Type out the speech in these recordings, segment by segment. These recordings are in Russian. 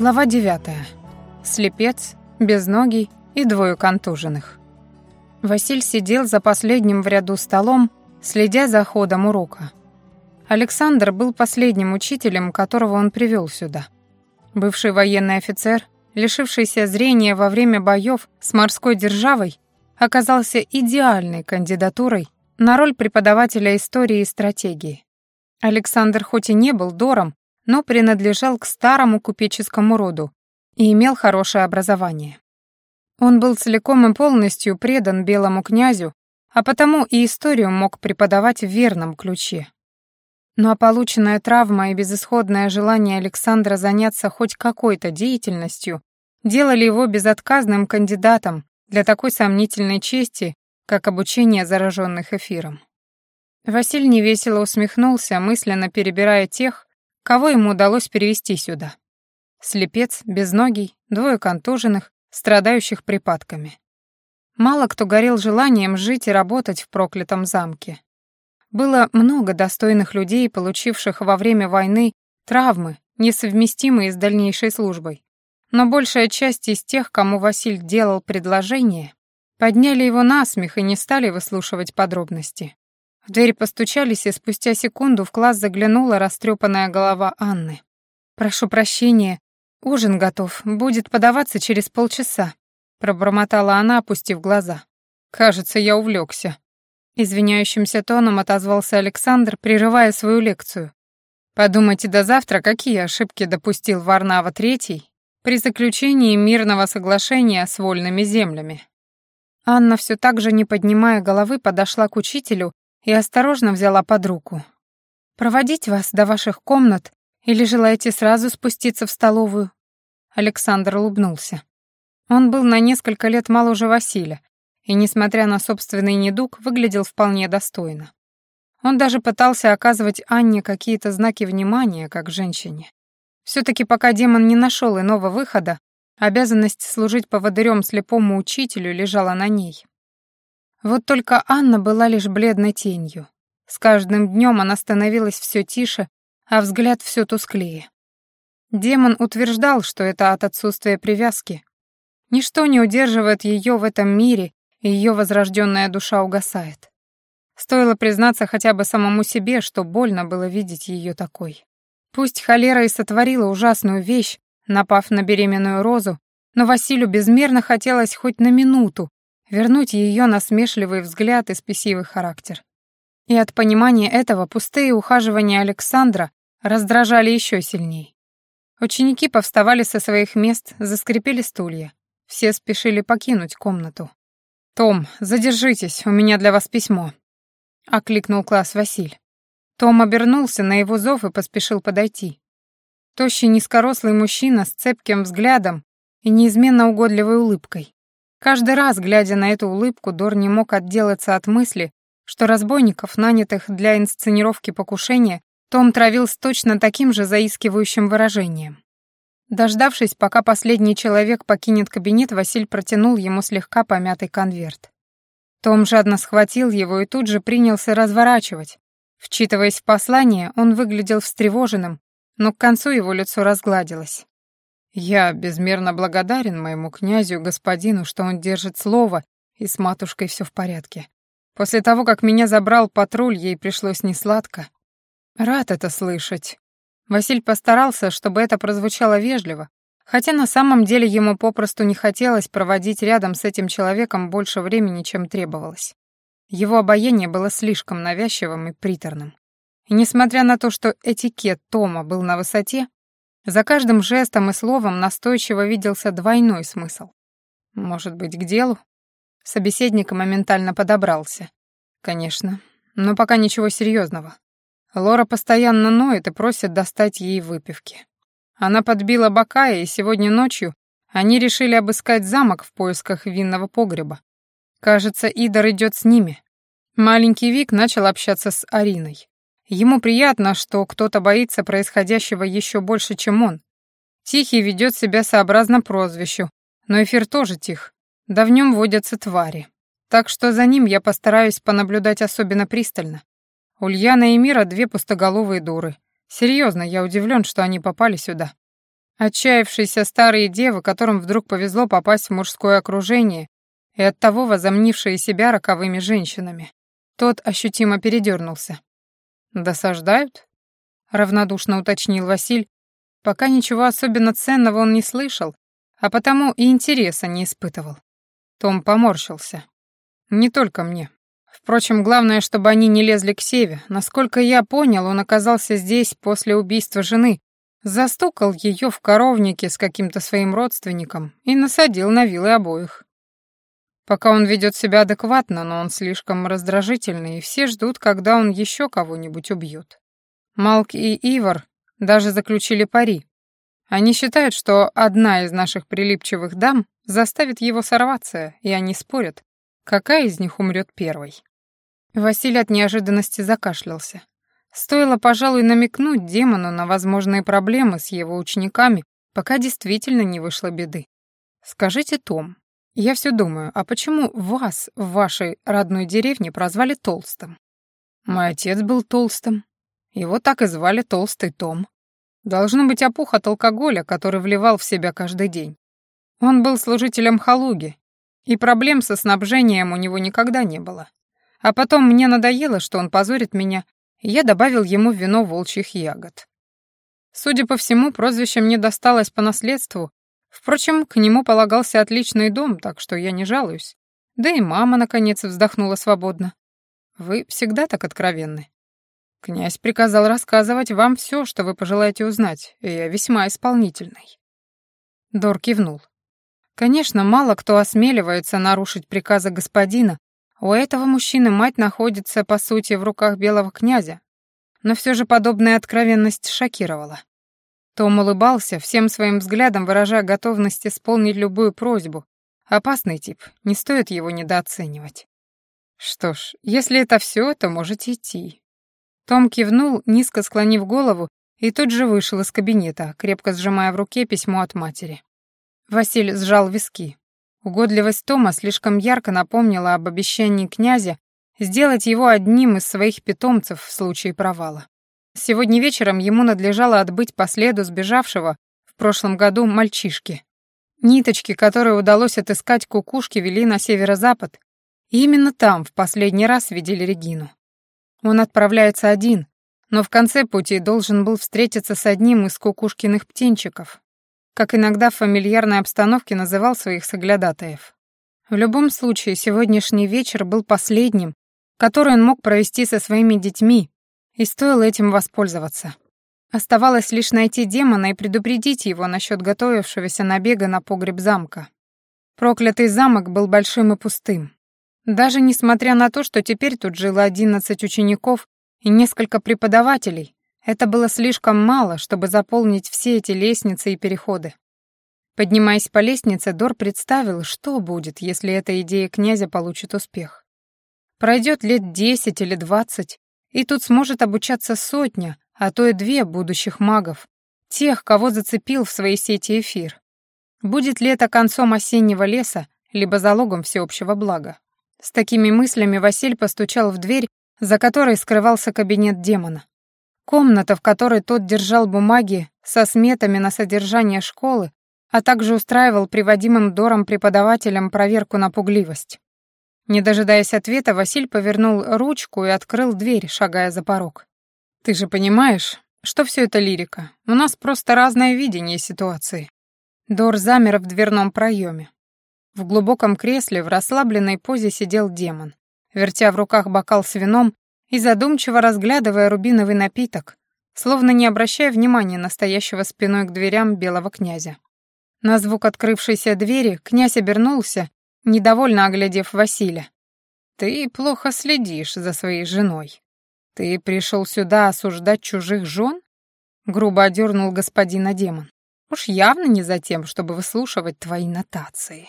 Глава 9. Слепец, безногий и двое контуженных. Василь сидел за последним в ряду столом, следя за ходом урока. Александр был последним учителем, которого он привел сюда. Бывший военный офицер, лишившийся зрения во время боев с морской державой, оказался идеальной кандидатурой на роль преподавателя истории и стратегии. Александр хоть и не был дором, но принадлежал к старому купеческому роду и имел хорошее образование. Он был целиком и полностью предан белому князю, а потому и историю мог преподавать в верном ключе. Ну а полученная травма и безысходное желание Александра заняться хоть какой-то деятельностью делали его безотказным кандидатом для такой сомнительной чести, как обучение зараженных эфиром. Василь невесело усмехнулся, мысленно перебирая тех, Кого ему удалось перевести сюда? Слепец, безногий, двое контуженных, страдающих припадками. Мало кто горел желанием жить и работать в проклятом замке. Было много достойных людей, получивших во время войны травмы, несовместимые с дальнейшей службой. Но большая часть из тех, кому Василь делал предложение, подняли его на смех и не стали выслушивать подробности. В дверь постучались, и спустя секунду в класс заглянула растрепанная голова Анны. «Прошу прощения, ужин готов, будет подаваться через полчаса», пробормотала она, опустив глаза. «Кажется, я увлекся. Извиняющимся тоном отозвался Александр, прерывая свою лекцию. «Подумайте до завтра, какие ошибки допустил Варнава Третий при заключении мирного соглашения с вольными землями». Анна, все так же не поднимая головы, подошла к учителю и осторожно взяла под руку. «Проводить вас до ваших комнат или желаете сразу спуститься в столовую?» Александр улыбнулся. Он был на несколько лет моложе Василия, и, несмотря на собственный недуг, выглядел вполне достойно. Он даже пытался оказывать Анне какие-то знаки внимания, как женщине. Все-таки пока демон не нашел иного выхода, обязанность служить поводырем слепому учителю лежала на ней. Вот только Анна была лишь бледной тенью. С каждым днем она становилась все тише, а взгляд все тусклее. Демон утверждал, что это от отсутствия привязки. Ничто не удерживает ее в этом мире, и ее возрожденная душа угасает. Стоило признаться хотя бы самому себе, что больно было видеть ее такой. Пусть холера и сотворила ужасную вещь, напав на беременную розу, но Василию безмерно хотелось хоть на минуту вернуть ее насмешливый взгляд и спесивый характер. И от понимания этого пустые ухаживания Александра раздражали еще сильней. Ученики повставали со своих мест, заскрипели стулья. Все спешили покинуть комнату. «Том, задержитесь, у меня для вас письмо», — окликнул класс Василь. Том обернулся на его зов и поспешил подойти. Тощий низкорослый мужчина с цепким взглядом и неизменно угодливой улыбкой. Каждый раз, глядя на эту улыбку, Дор не мог отделаться от мысли, что разбойников, нанятых для инсценировки покушения, Том травил с точно таким же заискивающим выражением. Дождавшись, пока последний человек покинет кабинет, Василь протянул ему слегка помятый конверт. Том жадно схватил его и тут же принялся разворачивать. Вчитываясь в послание, он выглядел встревоженным, но к концу его лицо разгладилось. Я безмерно благодарен моему князю господину, что он держит слово, и с матушкой все в порядке. После того, как меня забрал патруль, ей пришлось несладко. Рад это слышать. Василь постарался, чтобы это прозвучало вежливо, хотя на самом деле ему попросту не хотелось проводить рядом с этим человеком больше времени, чем требовалось. Его обаяние было слишком навязчивым и приторным. И несмотря на то, что этикет Тома был на высоте, за каждым жестом и словом настойчиво виделся двойной смысл. Может быть, к делу? Собеседник моментально подобрался. Конечно, но пока ничего серьезного. Лора постоянно ноет и просит достать ей выпивки. Она подбила Бакая, и сегодня ночью они решили обыскать замок в поисках винного погреба. Кажется, Идар идет с ними. Маленький Вик начал общаться с Ариной. Ему приятно, что кто-то боится происходящего еще больше, чем он. Тихий ведет себя сообразно прозвищу, но эфир тоже тих. Да в нем водятся твари. Так что за ним я постараюсь понаблюдать особенно пристально. Ульяна и Мира — две пустоголовые дуры. Серьезно, я удивлен, что они попали сюда. Отчаявшиеся старые девы, которым вдруг повезло попасть в мужское окружение и оттого возомнившие себя роковыми женщинами. Тот ощутимо передернулся. «Досаждают?» — равнодушно уточнил Василь. Пока ничего особенно ценного он не слышал, а потому и интереса не испытывал. Том поморщился. «Не только мне. Впрочем, главное, чтобы они не лезли к Севе. Насколько я понял, он оказался здесь после убийства жены, застукал ее в коровнике с каким-то своим родственником и насадил на вилы обоих. Пока он ведет себя адекватно, но он слишком раздражительный, и все ждут, когда он еще кого-нибудь убьет. Малк и Ивар даже заключили пари. Они считают, что одна из наших прилипчивых дам заставит его сорваться, и они спорят, какая из них умрет первой. Василий от неожиданности закашлялся. Стоило, пожалуй, намекнуть демону на возможные проблемы с его учениками, пока действительно не вышло беды. «Скажите, Том, я все думаю, а почему вас в вашей родной деревне прозвали Толстым? Мой отец был толстым. Его так и звали Толстый Том. Должно быть опух от алкоголя, который вливал в себя каждый день. Он был служителем Халуги, и проблем со снабжением у него никогда не было. А потом мне надоело, что он позорит меня, и я добавил ему вино волчьих ягод. Судя по всему, прозвище мне досталось по наследству Впрочем, к нему полагался отличный дом, так что я не жалуюсь. Да и мама, наконец, вздохнула свободно. Вы всегда так откровенны. Князь приказал рассказывать вам все, что вы пожелаете узнать, и я весьма исполнительный. Дор кивнул. Конечно, мало кто осмеливается нарушить приказы господина. У этого мужчины мать находится, по сути, в руках белого князя. Но все же подобная откровенность шокировала. Том улыбался, всем своим взглядом выражая готовность исполнить любую просьбу. Опасный тип, не стоит его недооценивать. Что ж, если это все, то можете идти. Том кивнул, низко склонив голову, и тут же вышел из кабинета, крепко сжимая в руке письмо от матери. Василь сжал виски. Угодливость Тома слишком ярко напомнила об обещании князя сделать его одним из своих питомцев в случае провала. Сегодня вечером ему надлежало отбыть по следу сбежавшего в прошлом году мальчишки. Ниточки, которые удалось отыскать кукушки, вели на северо-запад, и именно там в последний раз видели Регину. Он отправляется один, но в конце пути должен был встретиться с одним из кукушкиных птенчиков, как иногда в фамильярной обстановке называл своих соглядатаев. В любом случае, сегодняшний вечер был последним, который он мог провести со своими детьми, и стоило этим воспользоваться. Оставалось лишь найти демона и предупредить его насчет готовившегося набега на погреб замка. Проклятый замок был большим и пустым. Даже несмотря на то, что теперь тут жило одиннадцать учеников и несколько преподавателей, это было слишком мало, чтобы заполнить все эти лестницы и переходы. Поднимаясь по лестнице, Дор представил, что будет, если эта идея князя получит успех. Пройдет лет десять или двадцать, и тут сможет обучаться сотня, а то и две будущих магов, тех, кого зацепил в своей сети эфир. Будет ли это концом осеннего леса, либо залогом всеобщего блага? С такими мыслями Василь постучал в дверь, за которой скрывался кабинет демона. Комната, в которой тот держал бумаги со сметами на содержание школы, а также устраивал приводимым Дором преподавателям проверку на пугливость. Не дожидаясь ответа, Василь повернул ручку и открыл дверь, шагая за порог. «Ты же понимаешь, что все это лирика. У нас просто разное видение ситуации». Дор замер в дверном проеме. В глубоком кресле в расслабленной позе сидел демон, вертя в руках бокал с вином и задумчиво разглядывая рубиновый напиток, словно не обращая внимания на стоящего спиной к дверям белого князя. На звук открывшейся двери князь обернулся недовольно оглядев Василия. «Ты плохо следишь за своей женой. Ты пришел сюда осуждать чужих жен?» Грубо одернул господина демон. «Уж явно не за тем, чтобы выслушивать твои нотации.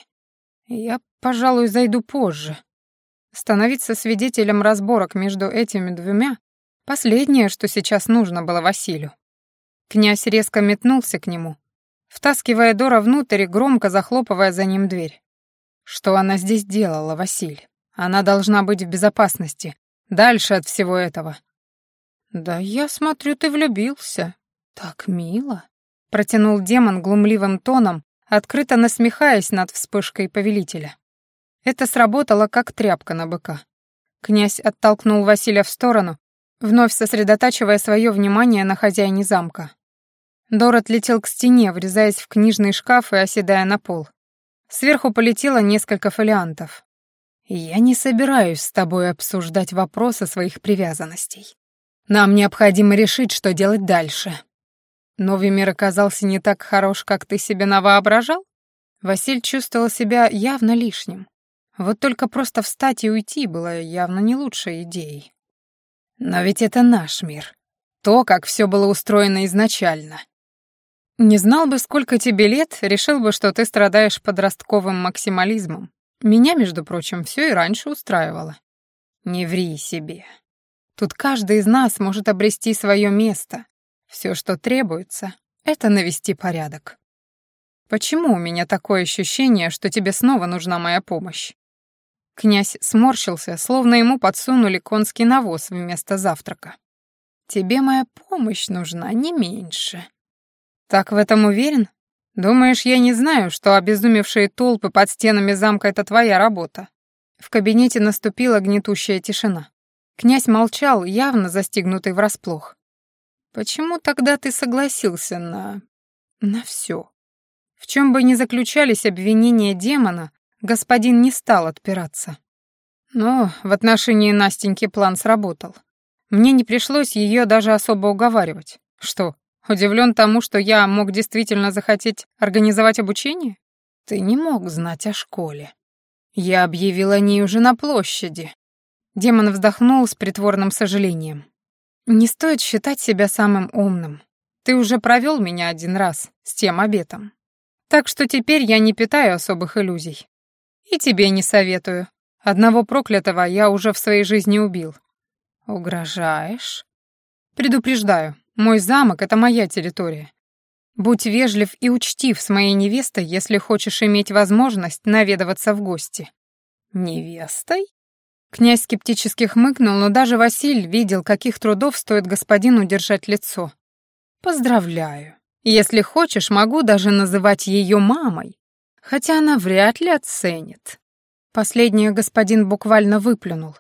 Я, пожалуй, зайду позже. Становиться свидетелем разборок между этими двумя — последнее, что сейчас нужно было Василию. Князь резко метнулся к нему, втаскивая Дора внутрь и громко захлопывая за ним дверь. Что она здесь делала, Василь? Она должна быть в безопасности. Дальше от всего этого. Да я смотрю, ты влюбился. Так мило. протянул демон глумливым тоном, открыто насмехаясь над вспышкой повелителя. Это сработало, как тряпка на быка. Князь оттолкнул Василия в сторону, вновь сосредотачивая свое внимание на хозяине замка. Дор отлетел к стене, врезаясь в книжный шкаф и оседая на пол. Сверху полетело несколько фолиантов. «Я не собираюсь с тобой обсуждать вопросы своих привязанностей. Нам необходимо решить, что делать дальше». Новый мир оказался не так хорош, как ты себе навоображал? Василь чувствовал себя явно лишним. Вот только просто встать и уйти было явно не лучшей идеей. Но ведь это наш мир. То, как все было устроено изначально. Не знал бы, сколько тебе лет, решил бы, что ты страдаешь подростковым максимализмом. Меня, между прочим, все и раньше устраивало. Не ври себе. Тут каждый из нас может обрести свое место. Все, что требуется, это навести порядок. Почему у меня такое ощущение, что тебе снова нужна моя помощь? Князь сморщился, словно ему подсунули конский навоз вместо завтрака. «Тебе моя помощь нужна не меньше». «Так в этом уверен? Думаешь, я не знаю, что обезумевшие толпы под стенами замка — это твоя работа?» В кабинете наступила гнетущая тишина. Князь молчал, явно застигнутый врасплох. «Почему тогда ты согласился на... на все?» В чем бы ни заключались обвинения демона, господин не стал отпираться. Но в отношении Настеньки план сработал. Мне не пришлось ее даже особо уговаривать. Что, удивлен тому, что я мог действительно захотеть организовать обучение? Ты не мог знать о школе. Я объявил о ней уже на площади. Демон вздохнул с притворным сожалением. Не стоит считать себя самым умным. Ты уже провел меня один раз с тем обетом. Так что теперь я не питаю особых иллюзий. И тебе не советую. Одного проклятого я уже в своей жизни убил. Угрожаешь? Предупреждаю, мой замок — это моя территория. Будь вежлив и учтив с моей невестой, если хочешь иметь возможность наведываться в гости. Невестой? Князь скептически хмыкнул, но даже Василь видел, каких трудов стоит господину держать лицо. Поздравляю. Если хочешь, могу даже называть ее мамой хотя она вряд ли оценит. Последнее господин буквально выплюнул.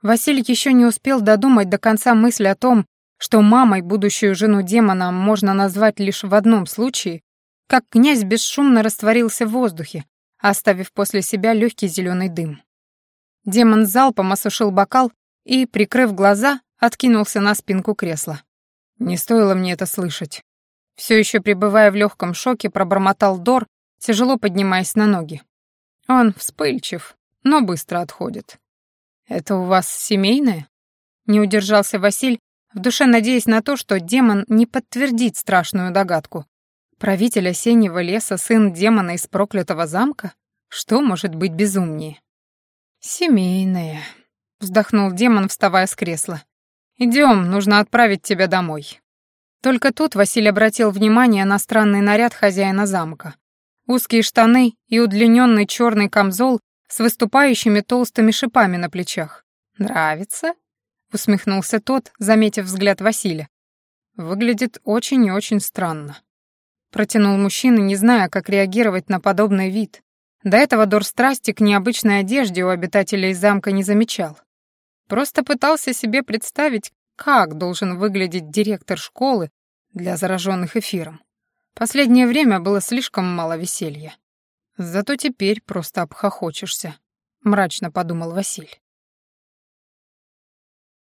Василий еще не успел додумать до конца мысль о том, что мамой будущую жену демона можно назвать лишь в одном случае, как князь бесшумно растворился в воздухе, оставив после себя легкий зеленый дым. Демон залпом осушил бокал и, прикрыв глаза, откинулся на спинку кресла. Не стоило мне это слышать. Все еще пребывая в легком шоке, пробормотал Дор, тяжело поднимаясь на ноги. Он вспыльчив, но быстро отходит. «Это у вас семейное?» Не удержался Василь, в душе надеясь на то, что демон не подтвердит страшную догадку. Правитель осеннего леса, сын демона из проклятого замка? Что может быть безумнее? «Семейное», — вздохнул демон, вставая с кресла. «Идем, нужно отправить тебя домой». Только тут Василий обратил внимание на странный наряд хозяина замка. Узкие штаны и удлиненный черный камзол с выступающими толстыми шипами на плечах. «Нравится?» — усмехнулся тот, заметив взгляд Василия. «Выглядит очень и очень странно». Протянул мужчина, не зная, как реагировать на подобный вид. До этого Дор страсти к необычной одежде у обитателей замка не замечал. Просто пытался себе представить, как должен выглядеть директор школы для зараженных эфиром. Последнее время было слишком мало веселья. Зато теперь просто обхохочешься, мрачно подумал Василь.